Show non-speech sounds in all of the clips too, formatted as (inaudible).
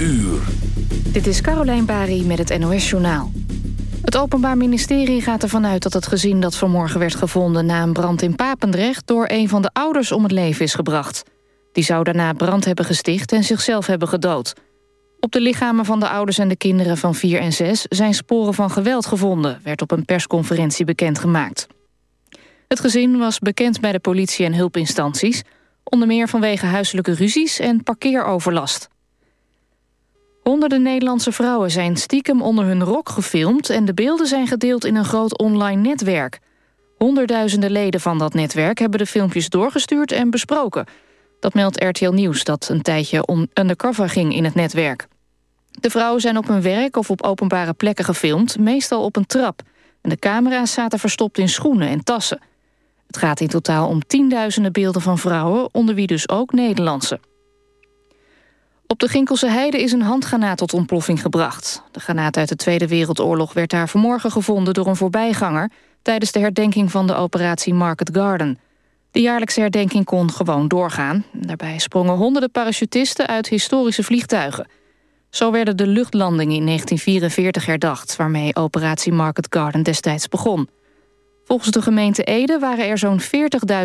uur. Dit is Carolijn Bari met het NOS Journaal. Het Openbaar Ministerie gaat ervan uit dat het gezin dat vanmorgen werd gevonden... na een brand in Papendrecht door een van de ouders om het leven is gebracht. Die zou daarna brand hebben gesticht en zichzelf hebben gedood. Op de lichamen van de ouders en de kinderen van 4 en 6... zijn sporen van geweld gevonden, werd op een persconferentie bekendgemaakt. Het gezin was bekend bij de politie en hulpinstanties... onder meer vanwege huiselijke ruzies en parkeeroverlast. Honderden Nederlandse vrouwen zijn stiekem onder hun rok gefilmd... en de beelden zijn gedeeld in een groot online netwerk. Honderdduizenden leden van dat netwerk hebben de filmpjes doorgestuurd en besproken. Dat meldt RTL Nieuws dat een tijdje undercover ging in het netwerk. De vrouwen zijn op hun werk of op openbare plekken gefilmd, meestal op een trap. En de camera's zaten verstopt in schoenen en tassen. Het gaat in totaal om tienduizenden beelden van vrouwen, onder wie dus ook Nederlandse. Op de Ginkelse Heide is een handgranaat tot ontploffing gebracht. De granaat uit de Tweede Wereldoorlog werd daar vanmorgen gevonden door een voorbijganger... tijdens de herdenking van de operatie Market Garden. De jaarlijkse herdenking kon gewoon doorgaan. Daarbij sprongen honderden parachutisten uit historische vliegtuigen. Zo werden de luchtlandingen in 1944 herdacht... waarmee operatie Market Garden destijds begon. Volgens de gemeente Ede waren er zo'n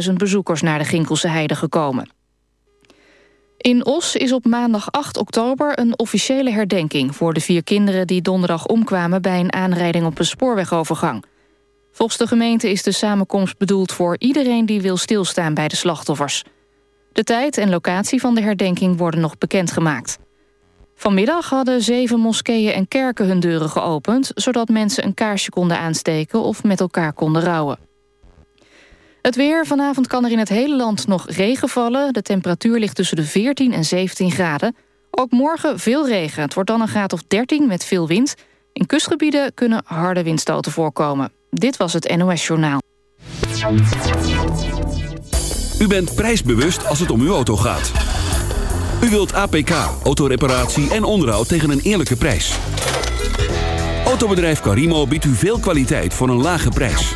40.000 bezoekers... naar de Ginkelse Heide gekomen. In Os is op maandag 8 oktober een officiële herdenking... voor de vier kinderen die donderdag omkwamen... bij een aanrijding op een spoorwegovergang. Volgens de gemeente is de samenkomst bedoeld voor iedereen... die wil stilstaan bij de slachtoffers. De tijd en locatie van de herdenking worden nog bekendgemaakt. Vanmiddag hadden zeven moskeeën en kerken hun deuren geopend... zodat mensen een kaarsje konden aansteken of met elkaar konden rouwen. Het weer. Vanavond kan er in het hele land nog regen vallen. De temperatuur ligt tussen de 14 en 17 graden. Ook morgen veel regen. Het wordt dan een graad of 13 met veel wind. In kustgebieden kunnen harde windstoten voorkomen. Dit was het NOS Journaal. U bent prijsbewust als het om uw auto gaat. U wilt APK, autoreparatie en onderhoud tegen een eerlijke prijs. Autobedrijf Carimo biedt u veel kwaliteit voor een lage prijs.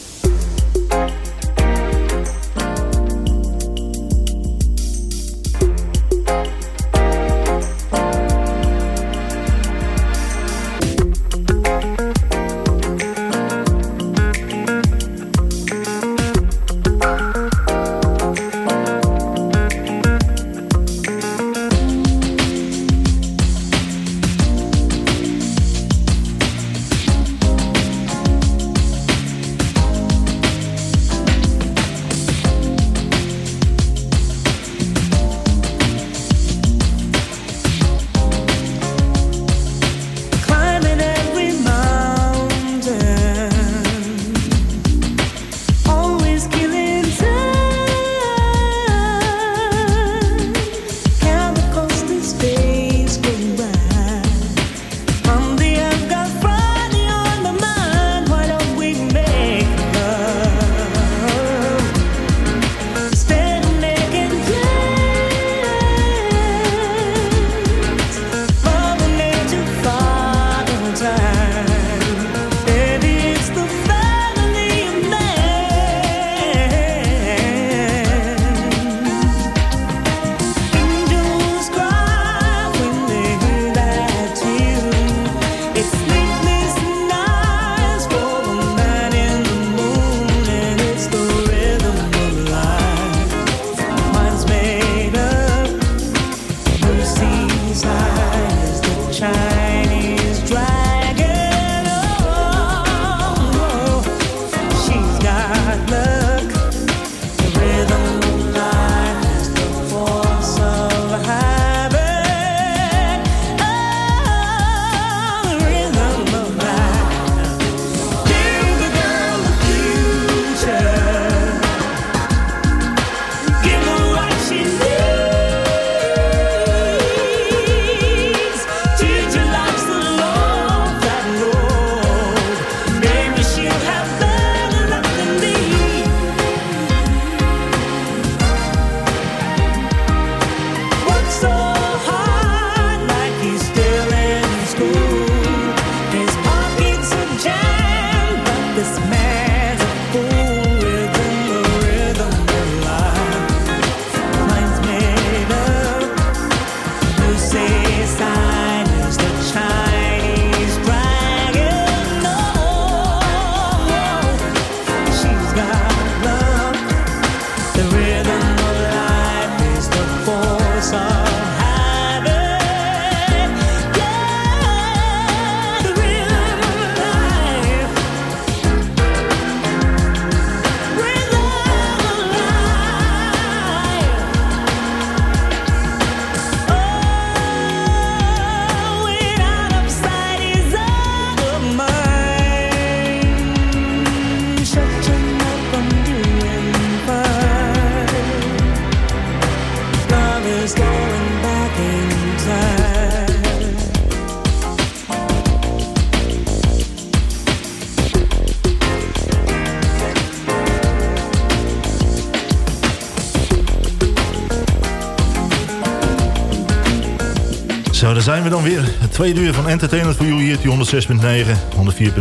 Tweede uur van Entertainment voor jullie hier, 106.9, 104.5.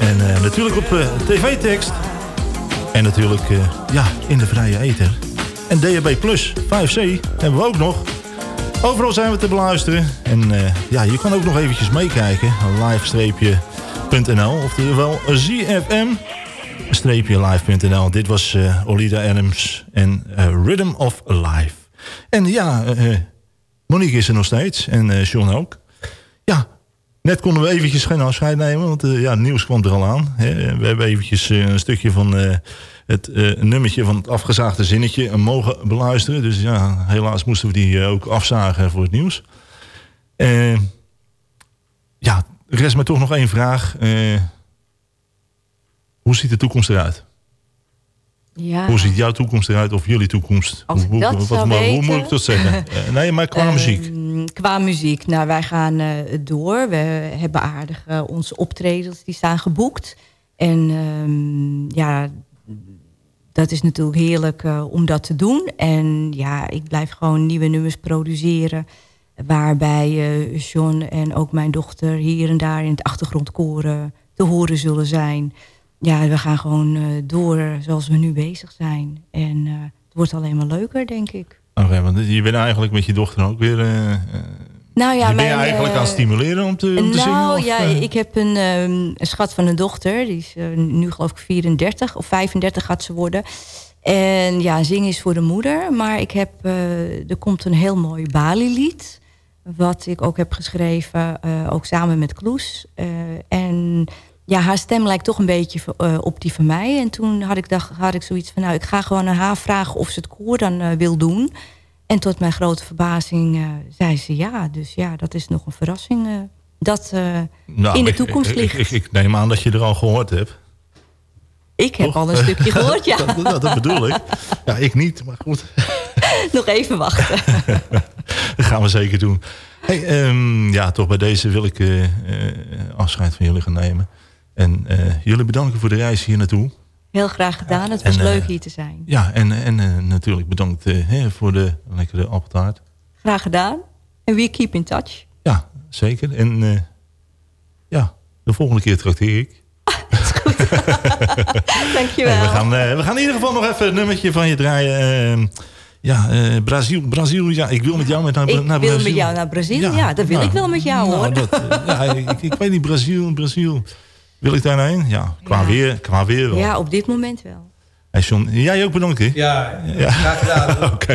En uh, natuurlijk op uh, tv-tekst. En natuurlijk uh, ja, in de vrije ether. En DHB Plus 5C hebben we ook nog. Overal zijn we te beluisteren. En ja, je kan ook nog eventjes meekijken. Live-nl, oftewel ZFM-live.nl. Dit was Olida Adams en Rhythm of Life. En ja... Monique is er nog steeds en uh, John ook. Ja, net konden we eventjes geen afscheid nemen, want uh, ja, het nieuws kwam er al aan. Hè. We hebben eventjes uh, een stukje van het nummertje van het afgezaagde zinnetje mogen beluisteren. Dus ja, helaas moesten we die ook afzagen voor het nieuws. ja, rest me toch nog één vraag. hoe ziet de toekomst eruit? Ja. Hoe ziet jouw toekomst eruit of jullie toekomst? Als hoe, dat wat, hoe moet ik dat zeggen? (laughs) Eh, nee, maar qua muziek. Uh, qua muziek. Nou, wij gaan uh, door. We hebben aardig uh, onze optredens, die staan geboekt. En um, ja, dat is natuurlijk heerlijk om dat te doen. En ja, ik blijf gewoon nieuwe nummers produceren. Waarbij John en ook mijn dochter hier en daar in het achtergrondkoren te horen zullen zijn ja, we gaan gewoon uh, door zoals we nu bezig zijn. En uh, het wordt alleen maar leuker, denk ik. Oké, okay, want je bent eigenlijk met je dochter ook weer... Uh, nou ja, je ben je eigenlijk aan het stimuleren om te, om nou, te zingen? Nou ja, ik heb een, um, een, schat van een dochter. Die is nu geloof ik 34 of 35 gaat ze worden. En ja, zingen is voor de moeder. Maar ik heb, er komt een heel mooi Bali-lied. Wat ik ook heb geschreven, ook samen met Kloes. en ja, haar stem lijkt toch een beetje uh, op die van mij. En toen had ik, dacht, had ik zoiets van, nou, ik ga gewoon aan haar vragen of ze het koor dan uh, wil doen. En tot mijn grote verbazing uh, zei ze ja. Dus ja, dat is nog een verrassing dat nou, in de toekomst ligt. Ik, ik, neem aan dat je er al gehoord hebt. Ik heb al een stukje (laughs) gehoord, ja. dat, dat, dat, bedoel ik. Ja, ik niet, maar goed. (laughs) nog even wachten. (laughs) dat gaan we zeker doen. Hey, um, ja, toch bij deze wil ik afscheid van jullie gaan nemen. En uh, jullie bedanken voor de reis hier naartoe. Heel graag gedaan. Het was en, leuk hier te zijn. Ja, en, en uh, natuurlijk bedankt voor de lekkere appeltaart. Graag gedaan. En we keep in touch. Ja, zeker. En ja, de volgende keer trakteer ik. Dat is goed. (laughs) Dankjewel. We, gaan, we gaan in ieder geval nog even het nummertje van je draaien. Ja, uh, Brazil, Brazil, ja, ik wil met jou met naar, ik naar wil Brazil. met jou naar Brazil, ja, ja dat wil nou, ik wel met jou nou, hoor. Dat, ja, ik, ik, weet niet, Brazil, Brazil. Wil ik daar naar heen? Ja, qua. Weer, qua weer wel. Ja, op dit moment wel. Hey John, jij ook bedankt, hè? Ja, ja. graag gedaan. Oké.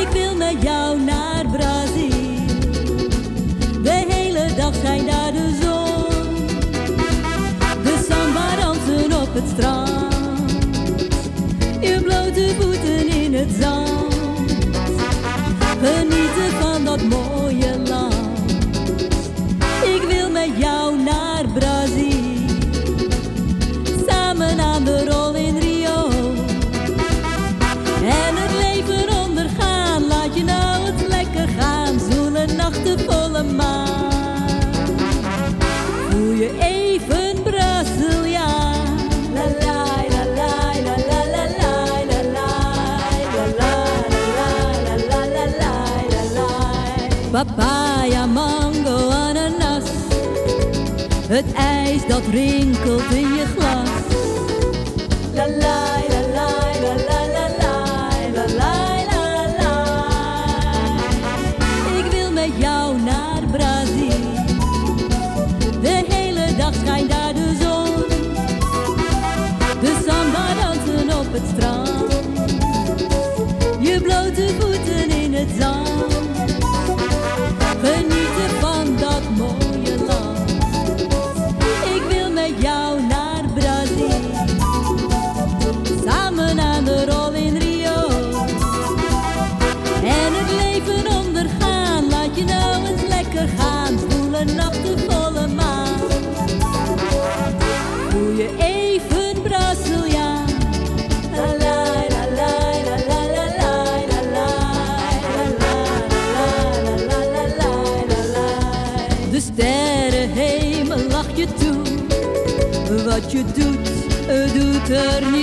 Ik wil met jou naar Brazil. De hele dag zijn daar de zon. De samba op het strand. Je blote voeten in het zand. papaya, mango, ananas. Het ijs dat rinkelt in je glas. La la la la la la la la la la. Ik wil met jou naar Brazil. De hele dag schijnt daar de zon. De samba dansen op het strand. Je blote voet termina.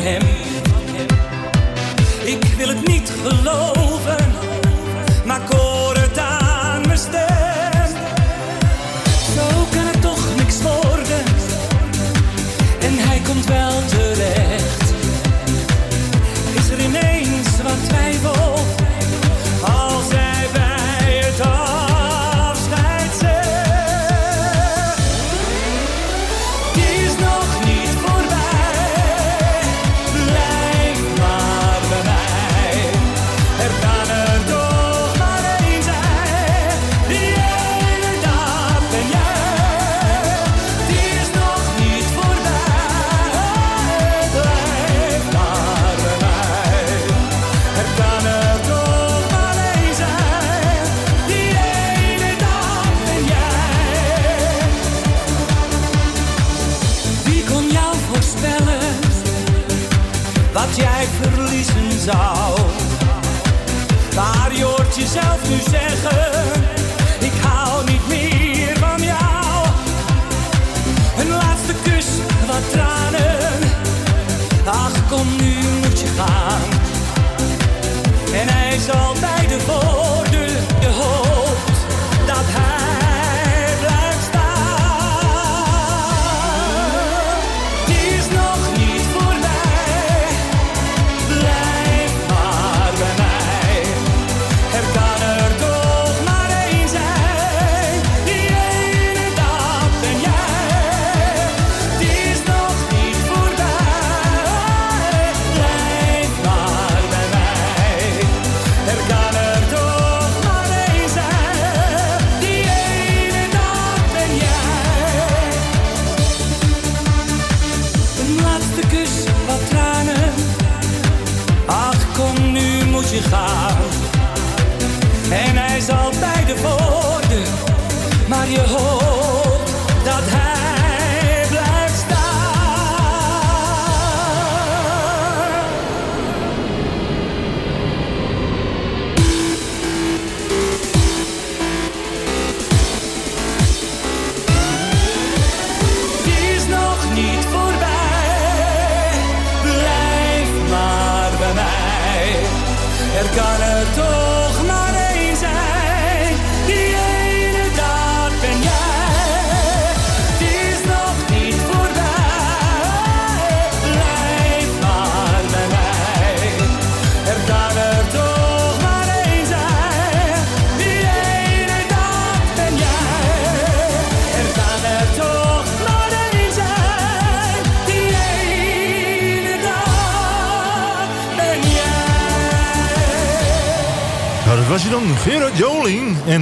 him.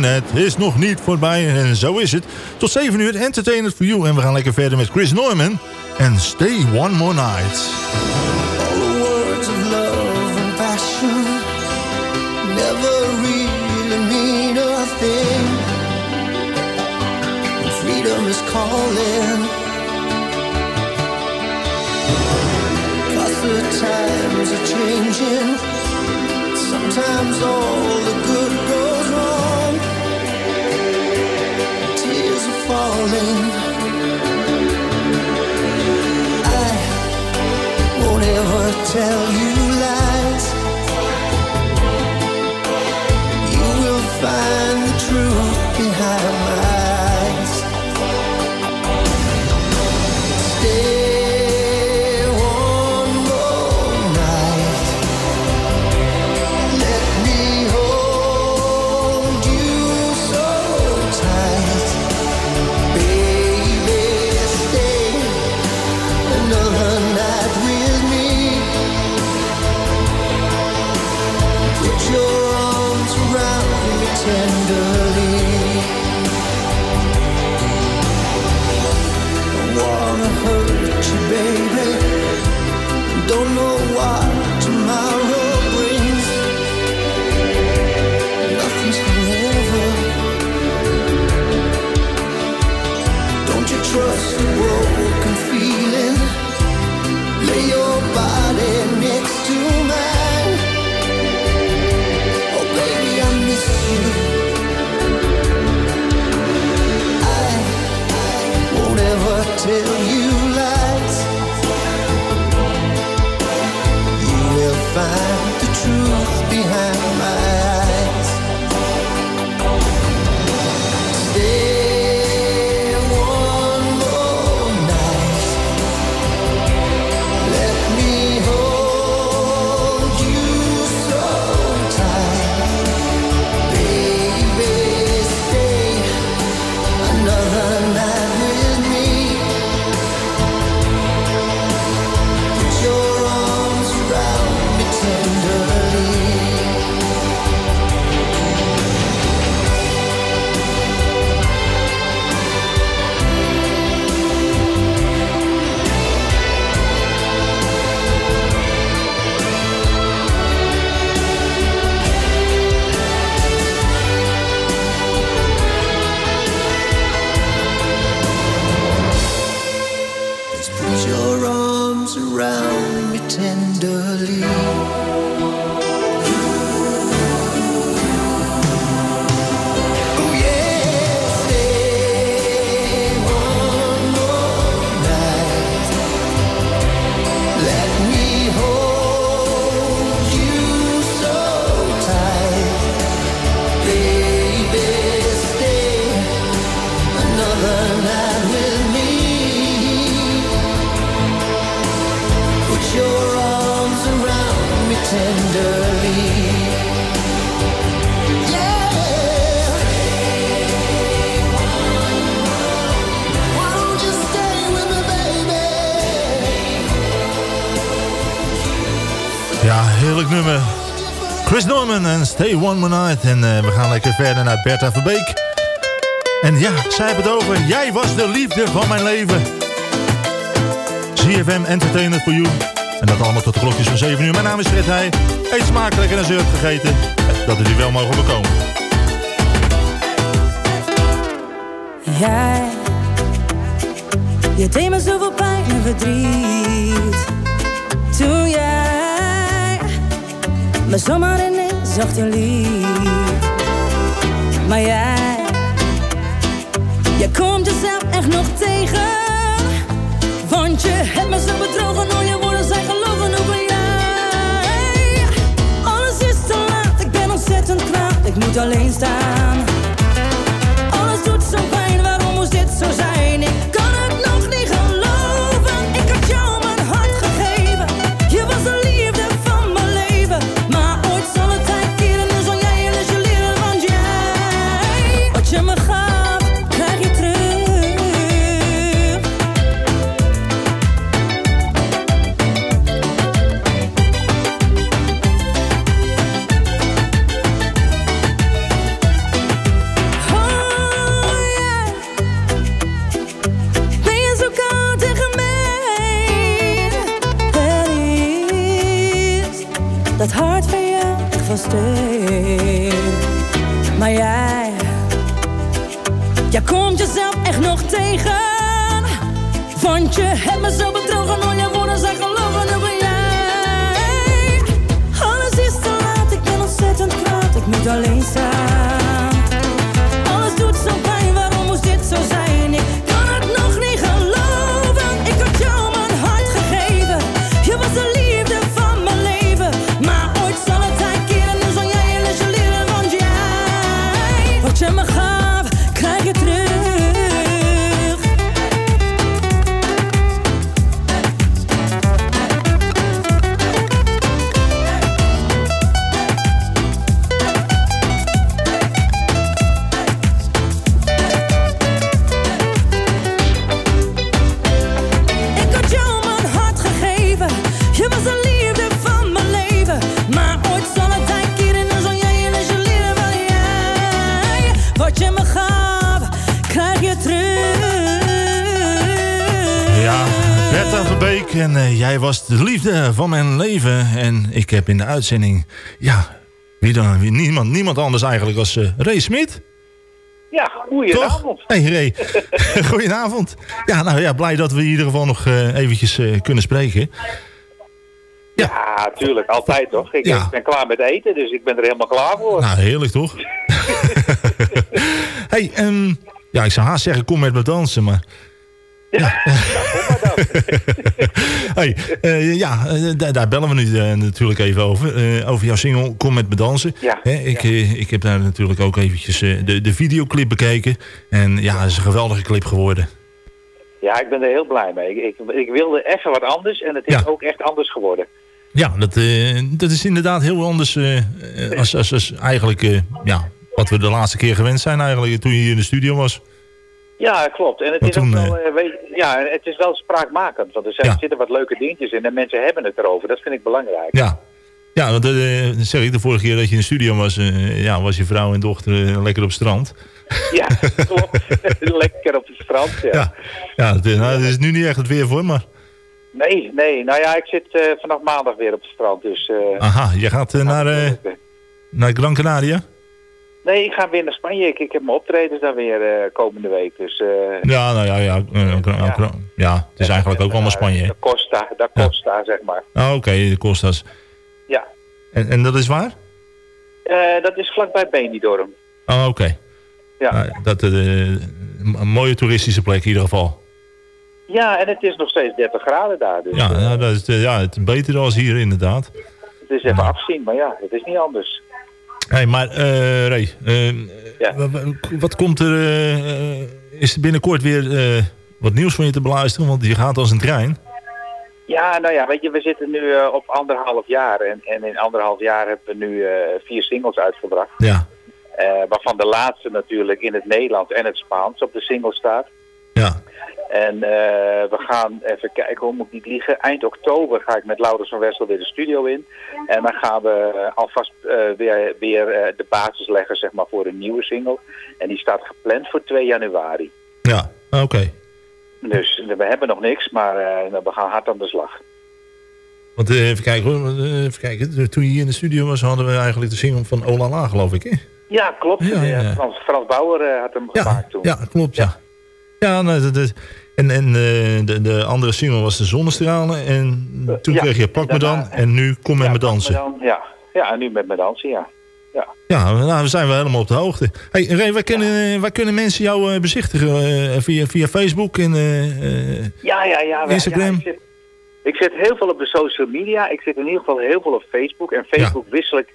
Het is nog niet voorbij. En zo is het. Tot 7 uur Entertainment for You. En we gaan lekker verder met Chris Norman. En Stay One More Night. All the words of love and passion never really mean a thing. When freedom is calling. Cause the times are changing. Sometimes all tell you En eh, we gaan lekker verder naar Bertha Verbeek. En ja, zij hebben het over. Jij was de liefde van mijn leven. CFM Entertainment for You. En dat allemaal tot de klokjes van 7 uur. Mijn naam is Fred Heij. Eet smakelijk en een zeurt gegeten. Dat is u wel mogen bekomen. Jij, je deed zoveel pijn en verdriet. Toen jij me zomaar ineens zacht en liet. Maar jij, jij komt jezelf echt nog tegen. Want je hebt me zo bedrogen, al je woorden zijn gelogen, ben jij. Alles is te laat, ik ben ontzettend kwaad, ik moet alleen staan. Alles doet zo pijn, waarom moest dit zo zijn? Want je en eh, jij was de liefde van mijn leven. En ik heb in de uitzending, ja, wie dan? Wie, niemand, niemand anders eigenlijk als eh Ray Smit. Ja, goedenavond. Hey Ray, (laughs) goedenavond. Ja, nou ja, blij dat we in ieder geval nog eh, eventjes kunnen spreken. Ja, tuurlijk, altijd toch. Ik, Ja. ik ben klaar met eten, dus ik ben er helemaal klaar voor. Nou, heerlijk toch? (laughs) hey, ehm, ja, ik zou haast zeggen, kom met me dansen, maar... Ja, (laughs) (laughs) hey, eh, ja eh, daar- bellen we nu eh, natuurlijk even over. Over jouw single Kom met me dansen. Ja, ik, eh, ik heb daar natuurlijk ook eventjes de, de videoclip bekeken. En ja, het is een geweldige clip geworden. Ja, ik ben er heel blij mee. Ik, ik, ik wilde even wat anders en het is Ja. ook echt anders geworden. Ja, dat, dat is inderdaad heel anders als, als, als eigenlijk ja, wat we de laatste keer gewend zijn eigenlijk toen je hier in de studio was. Ja, klopt. En het Maar is toen, ook wel, weet, ja, het is wel spraakmakend. Want er zijn, Ja. zitten wat leuke dingetjes in en mensen hebben het erover. Dat vind ik belangrijk. Ja, ja want eh, zeg ik, de vorige keer dat je in de studio was, eh, ja, was je vrouw en dochter eh, lekker op strand. Ja, (laughs) klopt. (laughs) Lekker op het strand. Ja. Ja, ja het, nou, het is nu niet echt het weer voor, maar Nee, nee. Nou ja, ik zit vanaf maandag weer op het strand. Dus, aha, je gaat naar, naar Gran Canaria? Nee, ik ga weer naar Spanje. Ik, ik heb mijn optredens daar weer eh, komende week. Dus, eh, Ja, nou ja, ja, eh, Gran- ja het is eigenlijk ook allemaal Spanje. Da Costa, da Costa, zeg maar. Ah, Oké, de Costas. Ja. En, en dat is waar? Dat is vlakbij Benidorm. Oh, oké. Ja. Nou, dat een mooie toeristische plek in ieder geval. ja, en het is nog steeds 30 graden daar. Dus Ja, nou, dat is, ja, het is beter dan hier inderdaad. het is even afzien. Maar ja, het is niet anders. Hey, maar eh Ray, eh, Ja. wa- wat komt er... eh, is er binnenkort weer eh, wat nieuws van je te beluisteren? Want je gaat als een trein. Ja, nou ja, weet je, we zitten nu op anderhalf jaar. En, en in anderhalf jaar hebben we nu vier singles uitgebracht. Ja, waarvan de laatste natuurlijk in het Nederlands en het Spaans op de single staat. ja. En eh, we gaan even kijken, hoe moet ik niet liegen. Eind oktober ga ik met Laurens van Wessel weer de studio in. En dan gaan we eh, alvast eh, weer, weer eh, de basis leggen zeg maar, voor een nieuwe single. En die staat gepland voor 2 januari. Ja, oké. Dus we hebben nog niks, maar eh, we gaan hard aan de slag. Want even kijken hoor, even kijken. Toen je hier in de studio was, hadden we eigenlijk de single van Olala, geloof ik, hè? Ja, klopt. Ja, ja. Frans, Frans Bauer had hem Ja, gemaakt toen. ja klopt, ja. Ja, nou, dat, dat- en, en eh, de, de andere single was de Zonnestralen. En toen ja, kreeg je Pak me dan. En nu Kom met Ja, me dansen. dan, ja. ja, en nu met me dansen, ja. ja. Ja, nou, we zijn wel helemaal op de hoogte. Hey, Ray, waar, kunnen, waar kunnen mensen jou eh, bezichtigen? Eh, via, via Facebook en... eh, eh, Ja, ja, ja. Instagram? ja, ik, zit, ik zit heel veel op de social media. Ik zit in ieder geval heel veel op Facebook. En Facebook wissel, ik,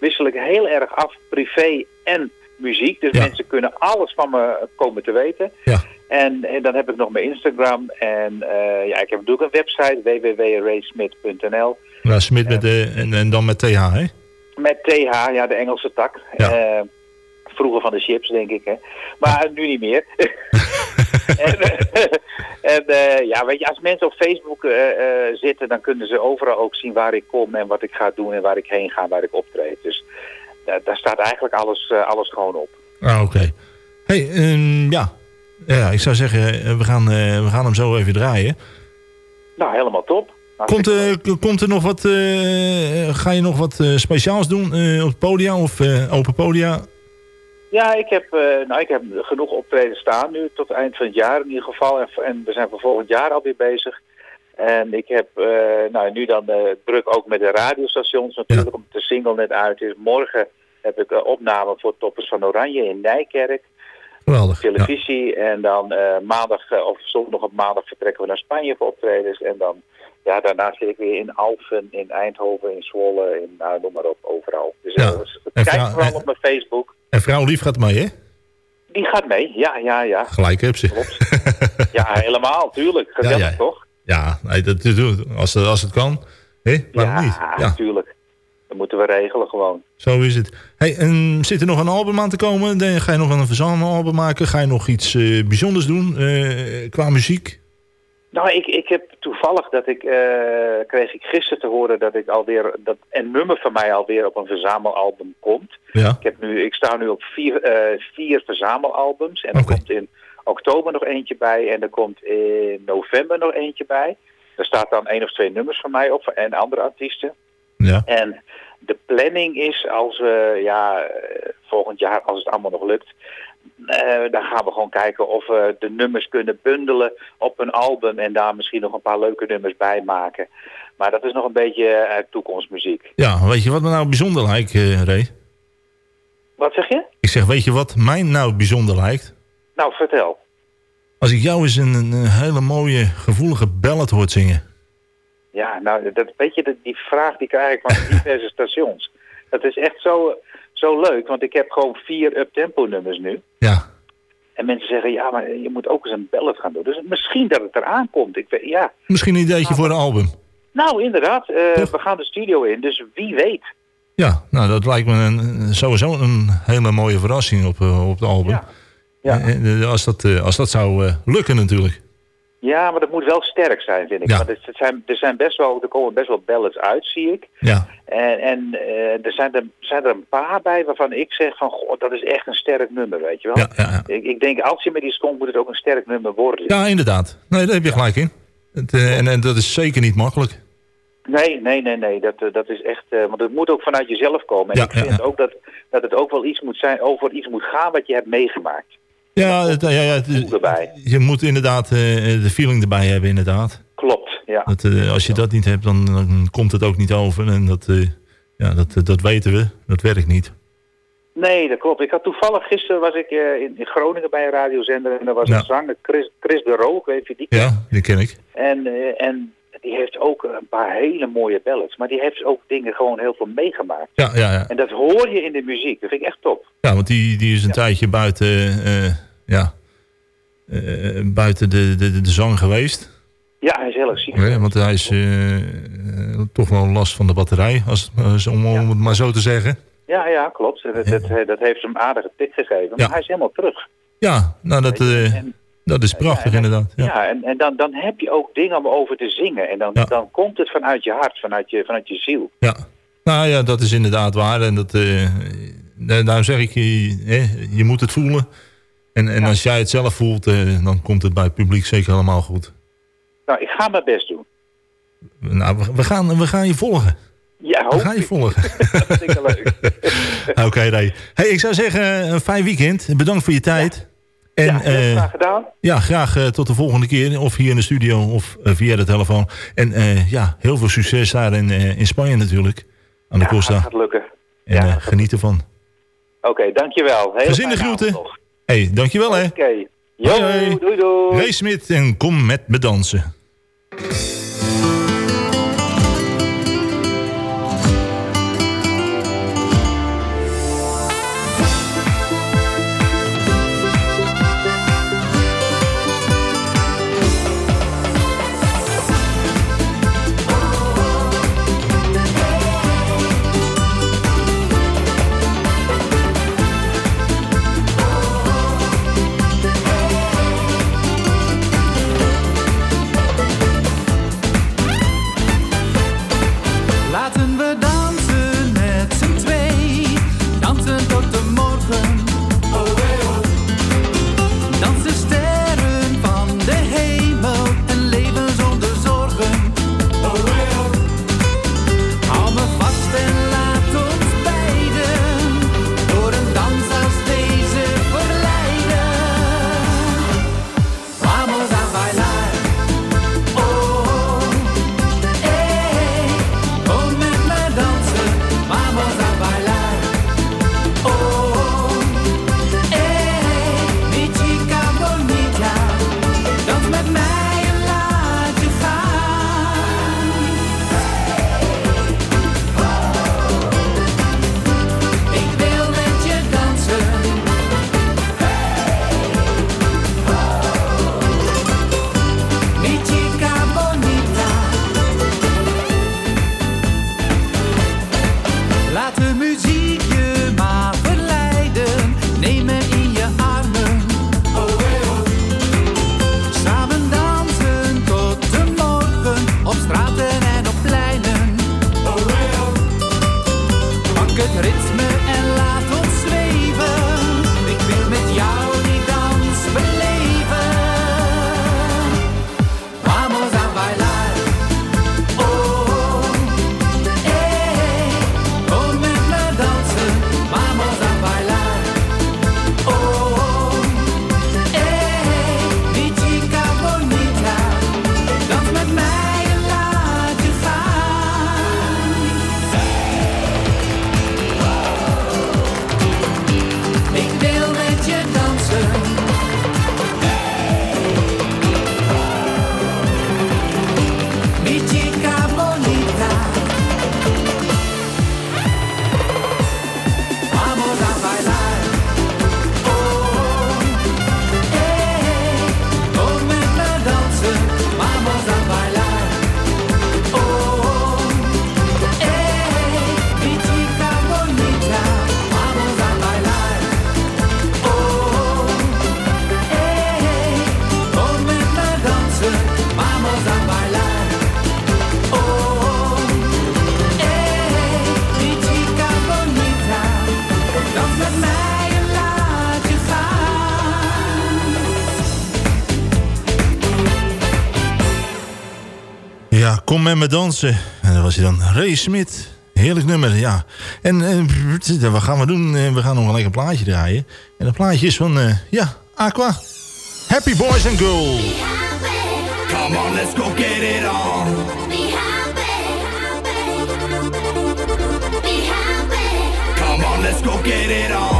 wissel ik heel erg af, privé en muziek. Dus mensen kunnen alles van me komen te weten. ja, En, en dan heb ik nog mijn Instagram. En eh, ja, ik heb natuurlijk een website, www.raysmith.nl. nou, Smit met de, en, en dan met TH, hè? Met TH, ja, de Engelse tak. Ja. Eh, vroeger van de chips, denk ik. Hè. Maar nu niet meer. (laughs) (laughs) en eh, en eh, ja, weet je, als mensen op Facebook eh, eh, zitten, dan kunnen ze overal ook zien waar ik kom en wat ik ga doen en waar ik heen ga, waar ik optreed. Dus eh, daar staat eigenlijk alles, eh, alles gewoon op. Ah, oké. Hey, ehm, ja. Ja, ik zou zeggen, eh, we gaan, eh, we gaan hem zo even draaien. Nou, helemaal top. Komt, Hartstikke eh, k- komt er nog wat, ga je nog wat speciaals doen op het podia of open podia? Ja, ik heb, nou, ik heb genoeg optreden staan nu tot eind van het jaar in ieder geval. En, en we zijn voor volgend jaar alweer bezig. En ik heb nou, nu dan druk ook met de radiostations natuurlijk, omdat de single net uit is. Morgen heb ik opname voor Toppers van Oranje in Nijkerk, Geweldig. Ja. televisie. En dan eh, maandag eh, of zondag op maandag vertrekken we naar Spanje voor optredens. En dan, ja, daarna zit ik weer in Alphen, in Eindhoven, in Zwolle, in, nou, noem maar op, overal. Dus Ja. eh, dus kijk vrouw- vooral en- op mijn Facebook. En vrouw Lief gaat mee, hè? Die gaat mee, ja, ja, ja. Gelijk heb ze. Klopt. Ja, helemaal, tuurlijk. Ja, ja. toch? Ja, nee, dat, als, als het kan. Hè? Waarom ja, niet? Ja, tuurlijk. Dat moeten we regelen gewoon. zo is het. Hey, en zit er nog een album aan te komen? Ga je nog een verzamelalbum maken? Ga je nog iets eh, bijzonders doen eh, qua muziek? Nou, ik, ik heb toevallig dat ik, eh, kreeg ik gisteren te horen dat ik alweer, dat een nummer van mij alweer op een verzamelalbum komt. Ja. Ik, heb nu, ik sta nu op vier, vier verzamelalbums en er komt in oktober nog eentje bij en er komt in november nog eentje bij. Er staat dan één of twee nummers van mij op en andere artiesten. Ja. En de planning is als we, ja, volgend jaar, als het allemaal nog lukt, eh, dan gaan we gewoon kijken of we de nummers kunnen bundelen op een album en daar misschien nog een paar leuke nummers bij maken. Maar dat is nog een beetje eh, toekomstmuziek. Ja, weet je wat me nou bijzonder lijkt, eh Ray? Wat zeg je? Ik zeg, weet je wat mij nou bijzonder lijkt? Nou, vertel. Als ik jou eens een, een hele mooie, gevoelige ballad hoort zingen. Ja, nou, dat, weet je, dat- die vraag die krijg ik van (laughs) diverse stations. Dat is echt zo, zo leuk, want ik heb gewoon vier up-tempo nummers nu. Ja, En mensen zeggen, ja, maar je moet ook eens een ballad gaan doen. Dus misschien dat het eraan komt. Ik weet, ja, misschien een ideetje voor een album. nou inderdaad, eh, we gaan de studio in, dus wie weet. Ja, nou dat lijkt me een, sowieso een hele mooie verrassing op, eh, op het album. Ja. Ja. Eh, als, dat, als dat zou lukken natuurlijk. Ja, maar dat moet wel sterk zijn, vind ik. Ja. Want het, zijn, er, zijn best wel, er komen best wel ballads uit, zie ik. Ja, En, en eh, er zijn er, zijn er een paar bij waarvan ik zeg van, goh, dat is echt een sterk nummer, weet je wel. ja. Ik, ik denk, als je met die stond, moet het ook een sterk nummer worden. ja inderdaad. Nee, daar heb je gelijk in. Het, eh, en, en dat is zeker niet makkelijk. Nee, nee, nee, nee. Dat, eh, dat is echt. want het moet ook vanuit jezelf komen. En Ja, ik vind ja, ja. ook dat, dat het ook wel iets moet zijn, over iets moet gaan wat je hebt meegemaakt. Ja, het, ja, ja, het- erbij. je moet inderdaad eh, de feeling erbij hebben inderdaad. Klopt, ja. Dat, eh, als je dat niet hebt, dan, dan komt het ook niet over. En dat, eh, ja, dat, dat weten we. Dat werkt niet. Nee, dat klopt. Ik had toevallig gisteren was ik in, in Groningen bij een radiozender en daar was een zanger, Chris, Chris de Roo, ik weet je die kent. Ja, die ken ik. En, en die heeft ook een paar hele mooie ballads, maar die heeft ook dingen gewoon heel veel meegemaakt. Ja, ja, ja. En dat hoor je in de muziek. Dat vind ik echt top. ja want die, die is een tijdje buiten, ja, eh, buiten de, de, de zang geweest. Ja, hij is heel erg ziek. Ja, want hij is eh, eh, toch wel last van de batterij, als, om, om het maar zo te zeggen. Ja, ja, klopt. Dat, dat, dat heeft hem een aardige tik gegeven. Maar Ja. hij is helemaal terug. Ja, nou dat, en- dat is prachtig Ja, en- inderdaad. Ja. Ja, en, en dan, dan heb je ook dingen om over te zingen. En dan, dan komt het vanuit je hart, vanuit je, vanuit je ziel. Ja, nou ja, dat is inderdaad waar. En dat, eh, daarom zeg ik, je, je moet het voelen. En, en als jij het zelf voelt, eh, dan komt het bij het publiek zeker helemaal goed. Nou, ik ga mijn best doen. Nou, we, we gaan, we gaan je volgen. Ja, We hoop gaan je volgen. (laughs) Dat vind ik leuk. (laughs) Oké, Ray. Hey, ik zou zeggen, een fijn weekend. Bedankt voor je tijd. En ja, heel eh, graag gedaan. ja, graag eh, tot de volgende keer. Of hier in de studio of eh, via de telefoon. En eh, ja, heel veel succes daar in, eh, in Spanje natuurlijk. Aan de Ja, Costa. gaat lukken. En ja, eh, geniet ervan. Oké, dankjewel. Hele Gezinde groeten. Hey, dankjewel hè. Oké. Hoi. doei doei. Ray Smit en kom met me dansen. Kom met me dansen. En dat was hij dan. Ray Smit. Heerlijk nummer, ja. En eh, wat gaan we doen? Eh, we gaan nog gelijk een plaatje draaien. En dat plaatje is van, eh, ja, Aqua. Happy Boys and Girls. Come on, let's go get it on. Come on, let's go get it on.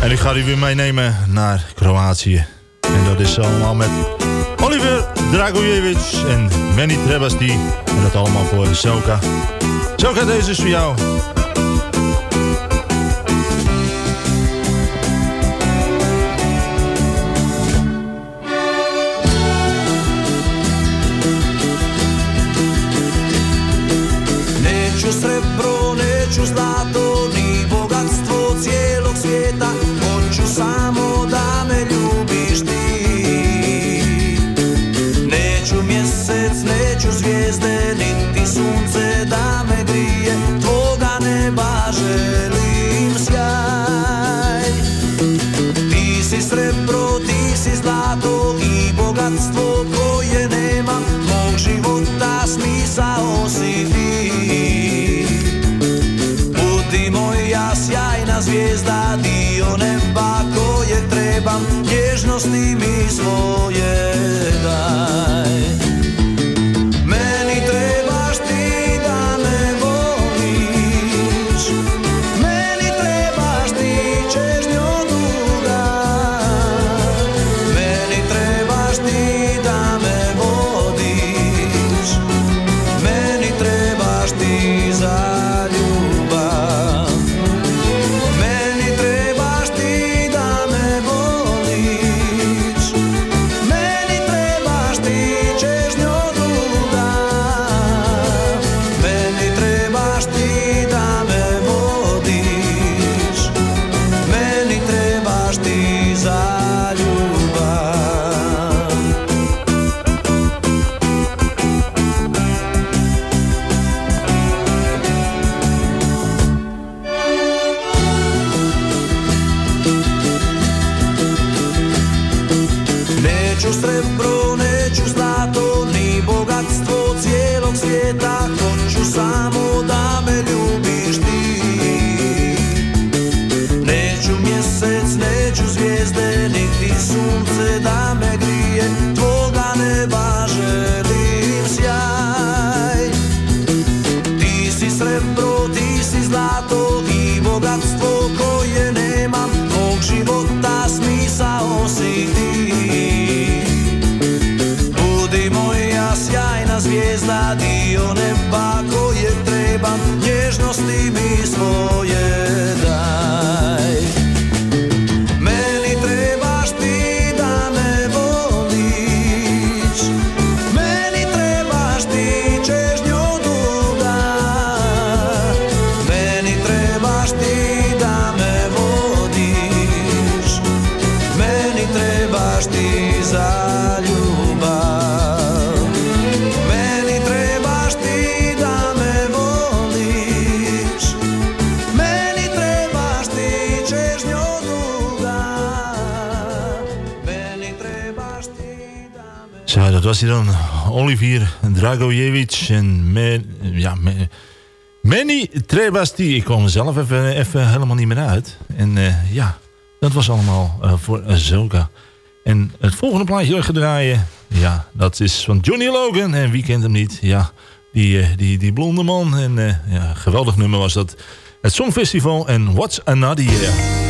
En ik ga u weer meenemen naar Kroatië. En dat is allemaal met Oliver Dragojevic en Manny Trebasti. En dat allemaal voor Zoka. Zoka, deze is voor jou. milosti mi dan En me, ja, me, Manny Trebasti. Ik kwam er zelf even, even helemaal niet meer uit. En eh, ja, dat was allemaal eh, voor Zoka. En het volgende plaatje dat ik draaien, ja, dat is van Johnny Logan. En wie kent hem niet? Ja, die, eh, die, die blonde man. En ja, geweldig nummer was dat. Het Songfestival en What's Another Year.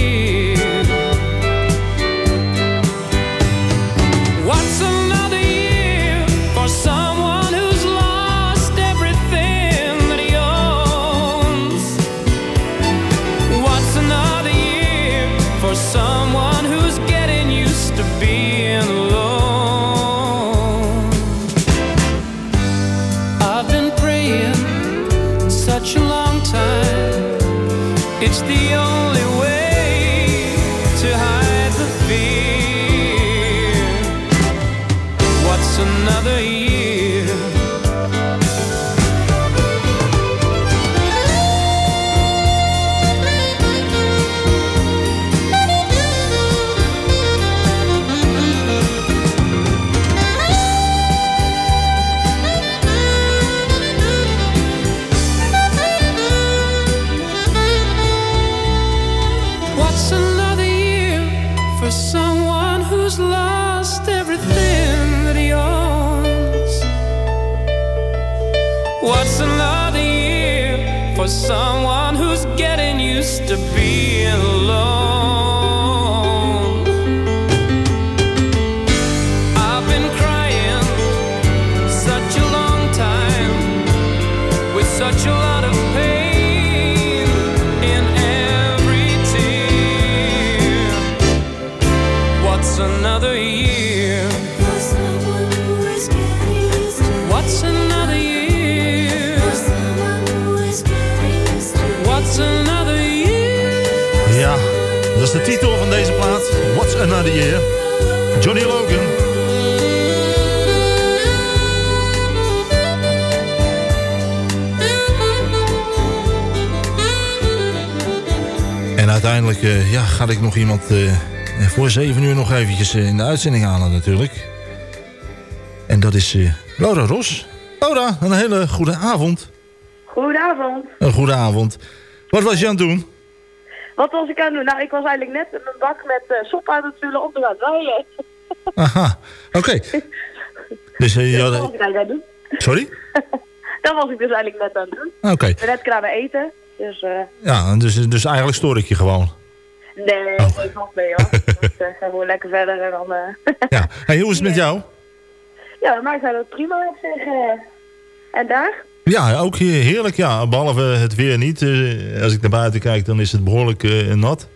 Someone who's getting used to being alone? Another Year? Johnny Logan. En uiteindelijk eh, ja, ga ik nog iemand eh, voor 7 uur nog eventjes eh, in de uitzending halen natuurlijk. En dat is eh, Laura Ros. Laura, een hele goede avond. Goedenavond. Een goede avond. Wat was je aan het doen? Wat was ik aan het doen? Nou, ik was eigenlijk net in mijn bak met eh sop uit het vullen te gaan draaien. Aha, oké. Dus eh, je (laughs) Dat was ik aan het doen. Sorry? (laughs) Dat was ik dus eigenlijk net aan het doen. Oké. Ik ben net klaar met eten. Dus eh, Ja, dus, dus eigenlijk stoor ik je gewoon. nee, Oh. ik valt mee hoor. Dus uh, gaan we lekker verder en dan... Ja. Hey, hoe is het met (laughs) jou? ja, bij mij gaat het prima op zich. En daar? Ja, ook heerlijk. Ja, behalve het weer niet. Eh, als ik naar buiten kijk, dan is het behoorlijk eh, nat.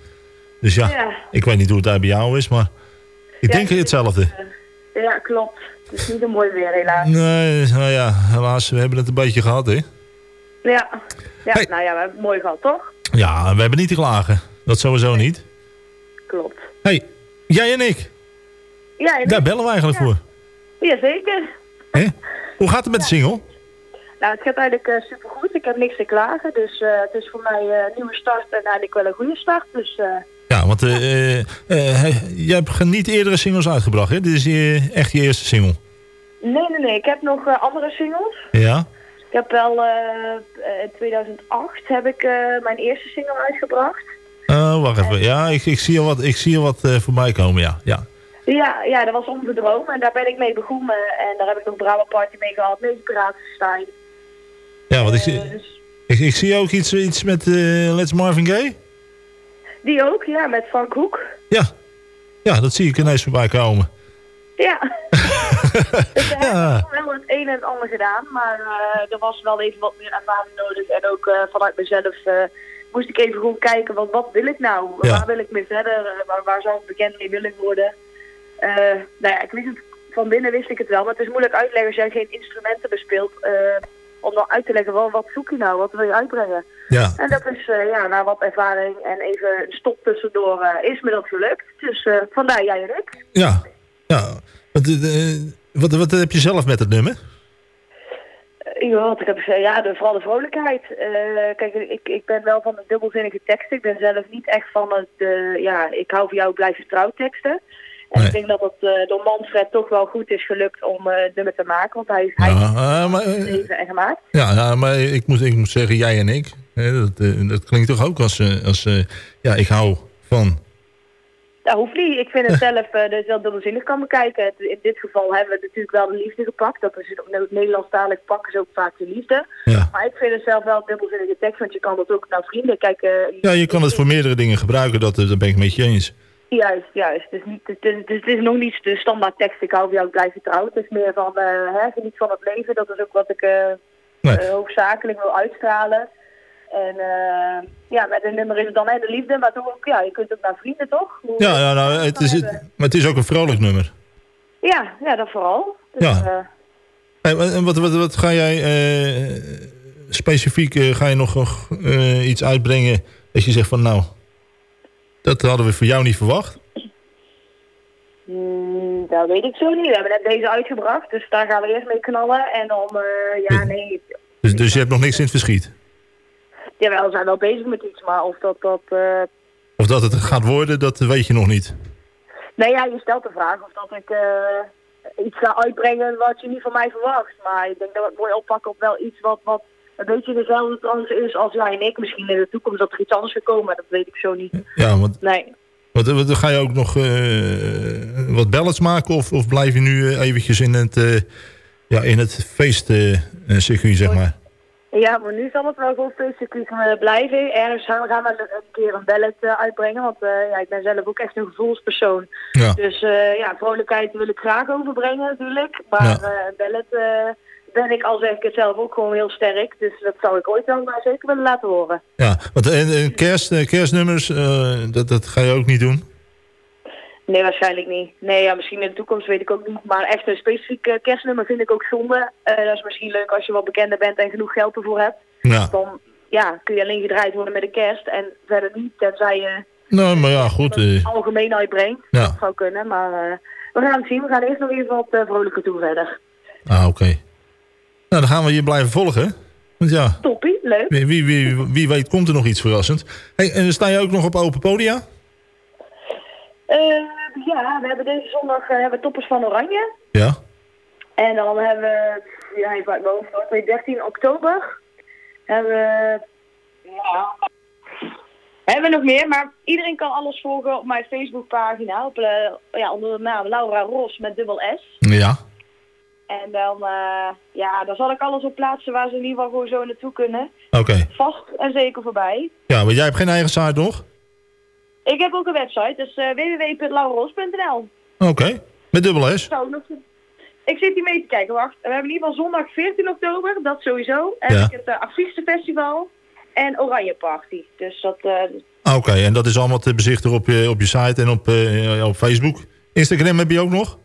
Dus ja, Ja. ik weet niet hoe het daar bij jou is, maar ik Ja, denk hetzelfde. Ja, klopt. Het is niet een mooi weer helaas. Nee, nou ja, helaas, we hebben het een beetje gehad, hè? Ja, ja Hey. nou ja, we hebben het mooi gehad, toch? Ja, we hebben niet te klagen. Dat sowieso niet. Klopt. hey, jij en ik, Ja, en daar bellen we eigenlijk voor. Jazeker. Hè? Hoe gaat het met de single? Nou, het gaat eigenlijk eh supergoed. Ik heb niks te klagen. Dus eh, het is voor mij eh, een nieuwe start en eigenlijk wel een goede start. Dus Ja, want je hebt niet eerdere singles uitgebracht, hè? Dit is je, echt je eerste single. nee, nee, nee. Ik heb nog andere singles. Ja? Ik heb wel in 2008 heb ik mijn eerste single uitgebracht. Oh, wacht even. Ja, ik, ik zie al wat, ik zie al wat voorbij komen, ja. ja. Ja, ja, dat was Onze Droom. En daar ben ik mee begonnen. En daar heb ik nog Brabant Party mee gehad. Met Piratenstein. Ja, want ik, zie- Eh, dus ik, ik zie ook iets, iets met eh, Let's Marvin Gaye. die ook, ja, met Frank Hoek. Ja. Ja, dat zie ik ineens voorbij komen. Ja. (laughs) dus daar Ja. wel het een en het ander gedaan. Maar eh, er was wel even wat meer ervaring nodig. En ook vanuit mezelf moest ik even gewoon kijken, wat, wat wil ik nou? Ja. Waar wil ik mee verder? Waar, waar zou ik bekend mee willen worden? Nou ja, ik wist het, van binnen wist ik het wel. Maar het is moeilijk uitleggen als jij geen instrumenten bespeelt. Om dan uit te leggen, wel, wat zoek je nou? Wat wil je uitbrengen? Ja. En dat is, eh, ja, na wat ervaring en even een stop tussendoor eh, is me dat gelukt. Dus eh, vandaar jij en ik. Ja. ja. Wat, wat, wat heb je zelf met het nummer? Ja, wat ik heb gezegd, ja, de, vooral de vrolijkheid. Kijk, ik, ik ben wel van de dubbelzinnige teksten. Ik ben zelf niet echt van het, ja, ik hou van jou, blijf je trouw teksten. En Nee. ik denk dat het eh, door Manfred toch wel goed is gelukt om eh, het nummer te maken. Want hij, hij Ja, heeft maar, het eh, geschreven en gemaakt. ja, ja, maar ik moet, ik moet zeggen, jij en ik. Hè, dat, dat klinkt toch ook als, als ja, ik hou van. Dat hoeft niet. Ik vind het zelf eh, dat je dat dubbelzinnig kan bekijken. In dit geval hebben we natuurlijk wel de liefde gepakt. Dat is het Nederlandstalig pakken ze ook vaak de liefde. Ja. Maar ik vind het zelf wel dubbelzinnige tekst. Want je kan dat ook naar vrienden kijken. Ja, je kan het voor meerdere dingen gebruiken, dat, dat ben ik met je eens. Juist, juist. Het is, niet, het, is, het is nog niet de standaard tekst, ik hou van jou, ik blijf je trouw. Het is meer van, eh hè, geniet van het leven. Dat is ook wat ik eh, Nee. eh, hoofdzakelijk wil uitstralen. En ja, met een nummer is het dan hè, de liefde, maar toch ook, ja, je kunt ook naar vrienden, toch? Hoe- Ja, ja nou, het is, het, maar het is ook een vrolijk nummer. ja, ja, dat vooral. Dus, Ja. Hey, en wat, wat, wat ga jij specifiek, ga je nog iets uitbrengen dat je zegt van nou, dat hadden we voor jou niet verwacht? mm, dat weet ik zo niet. We hebben net deze uitgebracht, dus daar gaan we eerst mee knallen. En dan, eh, ja, nee, Dus, dus je hebt nog niks in het verschiet? jawel, we zijn wel bezig met iets, maar of dat, dat eh, Of dat het gaat worden, dat weet je nog niet. Nee, ja, je stelt de vraag of dat ik eh, iets ga uitbrengen wat je niet van mij verwacht. Maar ik denk dat we het mooi oppakken op wel iets wat, wat een beetje dezelfde trans is als jij en ik. Misschien in de toekomst dat er iets anders gaat komen, maar dat weet ik zo niet. Ja, want Nee. wat, wat, ga je ook nog eh, wat ballads maken of, of blijf je nu eh, eventjes in het, eh ja, in het feestcircuit, zeg maar? Ja, maar nu zal het wel gewoon feestelijk uh, blijven. Ergens gaan we, gaan we een keer een ballet uitbrengen, want ja, ik ben zelf ook echt een gevoelspersoon. Ja. Dus ja, vrolijkheid wil ik graag overbrengen natuurlijk. Maar Ja. eh, ballet ben ik, al zeg ik het zelf, ook gewoon heel sterk. Dus dat zou ik ooit wel maar zeker willen laten horen. Ja, want en, en kerst, eh, kerstnummers, eh, dat, dat ga je ook niet doen? Nee, waarschijnlijk niet. Nee, ja, misschien in de toekomst weet ik ook niet. Maar echt een specifiek eh, kerstnummer vind ik ook zonde. Eh, dat is misschien leuk als je wat bekender bent en genoeg geld ervoor hebt. Ja. Dan ja, kun je alleen gedraaid worden met de kerst. En verder niet, tenzij je Nou, maar ja, goed. het eh, algemeen uitbrengt. Ja. Dat zou kunnen, maar eh, we gaan het zien. We gaan eerst nog even wat vrolijker toe verder. ah, oké. Nou, dan gaan we je blijven volgen. Want ja, Toppie, leuk. wie, wie, wie, wie weet komt er nog iets verrassends. Hey, en sta je ook nog op open podia? Eh, ja, we hebben deze zondag eh, hebben Toppers van Oranje. Ja. En dan hebben we, ja, even uit mijn hoofd, hoor, 13 oktober. Hebben we, ja, hebben we nog meer, maar iedereen kan alles volgen op mijn Facebookpagina. Op, eh, ja, onder de naam Laura Ros met dubbel S. Ja. En dan, eh, ja, daar zal ik alles op plaatsen waar ze in ieder geval gewoon zo naartoe kunnen. Oké. vast en zeker voorbij. Ja, maar jij hebt geen eigen site nog? Ik heb ook een website, dus uh, www.lauraros.nl. Oké. Met dubbel S? Zo, nog... Ik zit hier mee te kijken, wacht. We hebben in ieder geval zondag 14 oktober, dat sowieso. En Ja. ik het uh, en Oranje Party. Dus dat... eh, Oké, en dat is allemaal te bezichtigen op je, op je site en op, eh, op Facebook. Instagram heb je ook nog?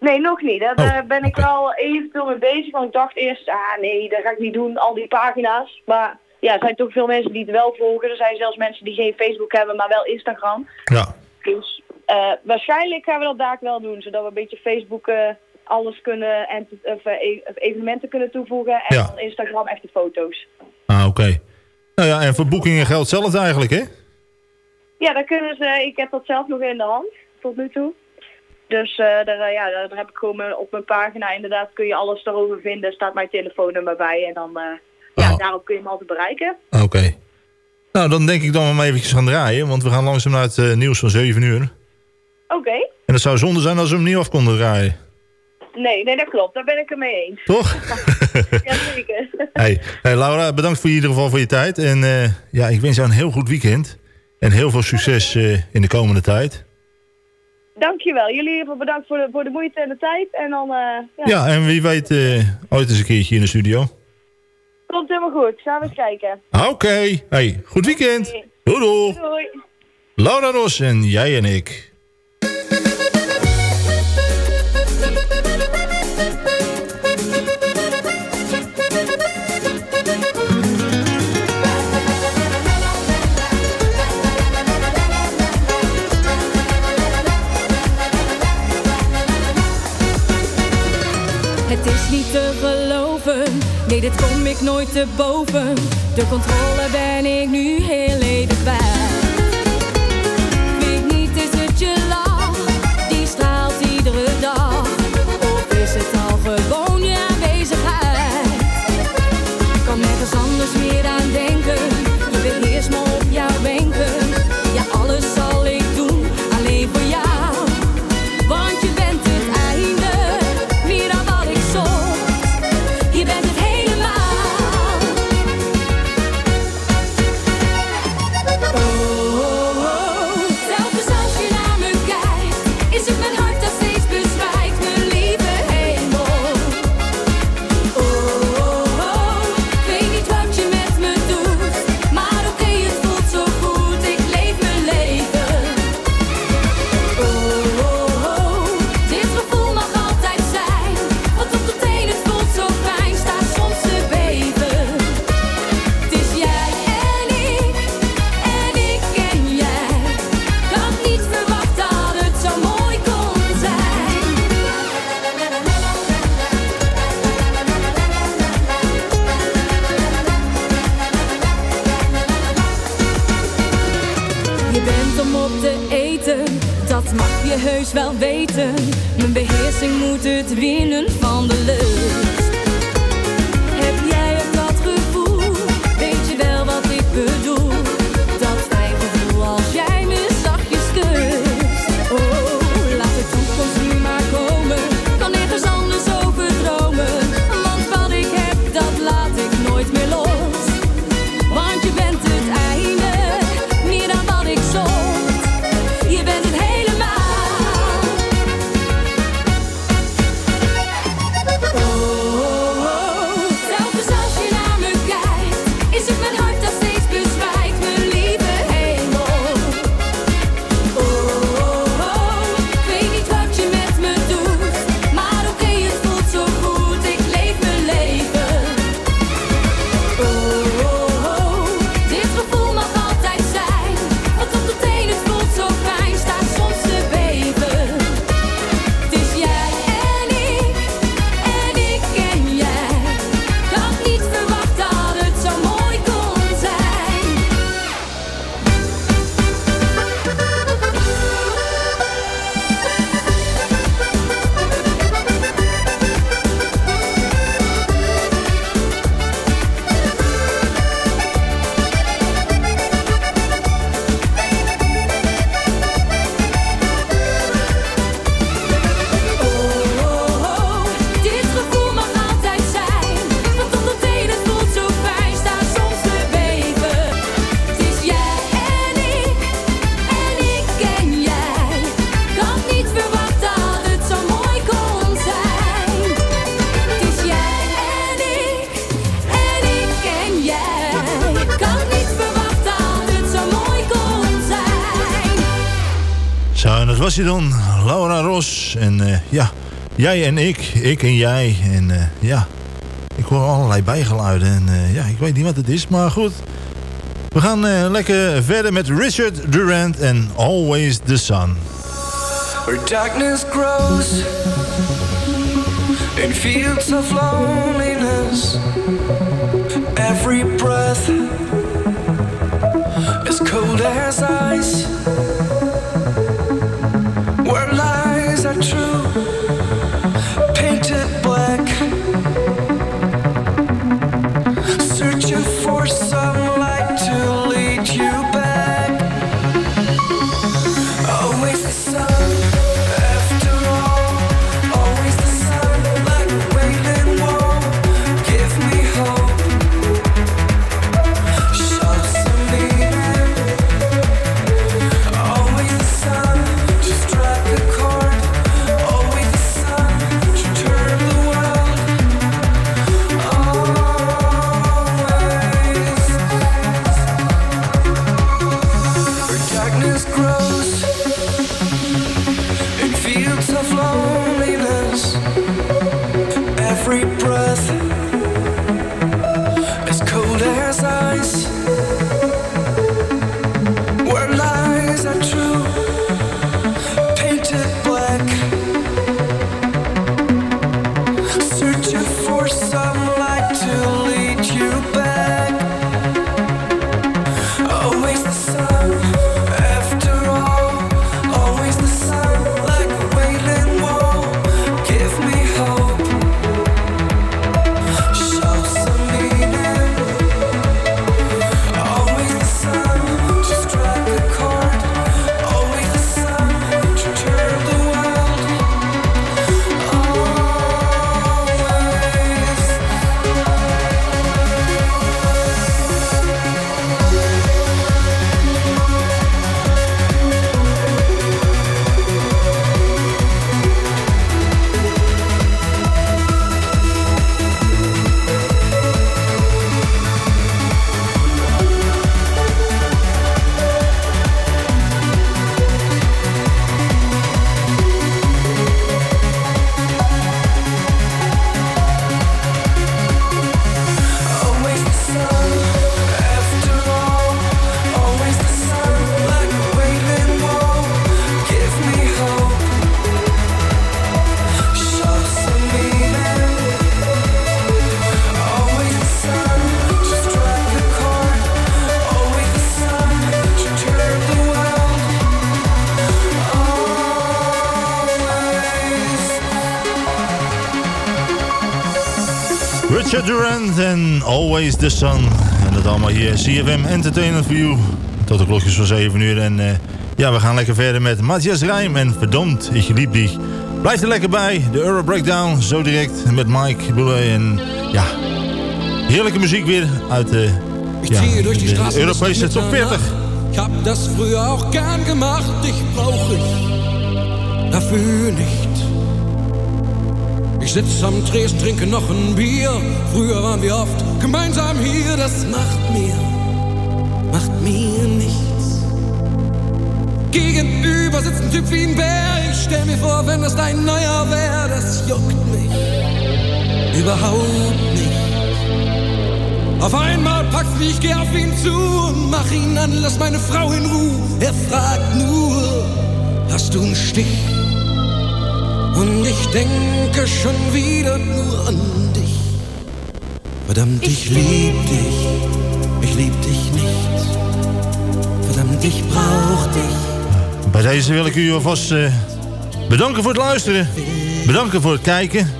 Nee, nog niet. Daar Oh, ben ik wel eventueel mee bezig. Want ik dacht eerst, ah nee, dat ga ik niet doen, al die pagina's. Maar ja, er zijn toch veel mensen die het wel volgen. Er zijn zelfs mensen die geen Facebook hebben, maar wel Instagram. Ja. Dus eh, waarschijnlijk gaan we dat daar wel doen. Zodat we een beetje Facebook eh, alles kunnen en of, eh, e- evenementen kunnen toevoegen. En Ja. dan Instagram echte foto's. Ah, oké. Nou ja, en voor boekingen geldt hetzelfde eigenlijk, hè? Ja, daar kunnen ze, ik heb dat zelf nog in de hand, tot nu toe. Dus eh, daar, eh, ja, daar heb ik gewoon mijn- op mijn pagina inderdaad kun je alles daarover vinden. staat mijn telefoonnummer bij en dan, eh, ja, daarop kun je me altijd bereiken. Oké. Nou, dan denk ik dat we hem eventjes gaan draaien. Want we gaan langzaam naar het nieuws van 7 uur. Oké, En het zou zonde zijn als we hem niet af konden draaien. nee, nee, dat klopt. Daar ben ik het mee eens. Toch? (laughs) Jazeker. (laughs) Hey, hey Laura, bedankt voor in ieder geval voor je tijd. En ja, ik wens jou een heel goed weekend. En heel veel succes in de komende tijd. Dankjewel. Jullie even bedankt voor de, voor de moeite en de tijd. En dan, eh, ja, Ja, en wie weet eh, ooit eens een keertje in de studio. komt helemaal goed. Gaan we eens kijken. Oké. Hey, goed weekend. Doei doei. Doei. Laura Ros en jij en ik. Het is niet te geloven, nee dit kom ik nooit te boven. De controle ben ik nu heel even kwijt. Weet niet, is het je lach, die straalt iedere dag? Of is het al gewoon je aanwezigheid? Ik kan nergens anders meer aan denken, dan, Laura Ros. En eh, ja, jij en ik, ik en jij. En eh, ja, ik hoor allerlei bijgeluiden. En eh, ja, ik weet niet wat het is, maar goed. We gaan lekker verder met Richard Durant en Always the Sun. Where darkness grows in fields of loneliness, every breath is cold as ice. True, en Always the Sun. En dat allemaal hier, CFM Entertainment for You. Tot de klokjes van 7 uur. En eh, ja, we gaan lekker verder met Matthias Rijm en Verdomd, ik liep die. Blijf er lekker bij, de Euro Breakdown, zo direct met Mike Boulay. En ja, heerlijke muziek weer uit de, ja, Europese top 40. Mitternacht. Ich hab das früher auch gern gemacht, dich brauch ich dafür nicht. Ich sitz am Tresen, trinke noch ein Bier. Früher waren wir oft gemeinsam hier, das macht mir, macht mir nichts. Gegenüber sitzt ein Typ wie ein Bär. Ich stell mir vor, wenn das dein neuer wär, das juckt mich überhaupt nicht. Auf einmal packt's mich, geh auf ihn zu und mach ihn an, lass meine Frau in Ruhe. Er fragt nur, hast du einen Stich? Und ich denke schon wieder nur an dich. Verdammt, ich lieb dich, ich lieb dich nicht. Verdammt, ich brauch dich. Bij deze wil ik u alvast eh, bedanken voor het luisteren. Bedanken voor het kijken.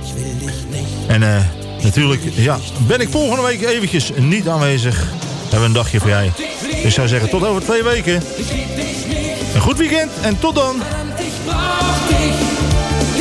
En eh, natuurlijk ja, ben ik volgende week eventjes niet aanwezig. Hebben we een dagje vrij. Dus ik zou zeggen tot over twee weken. Een goed weekend en tot dan.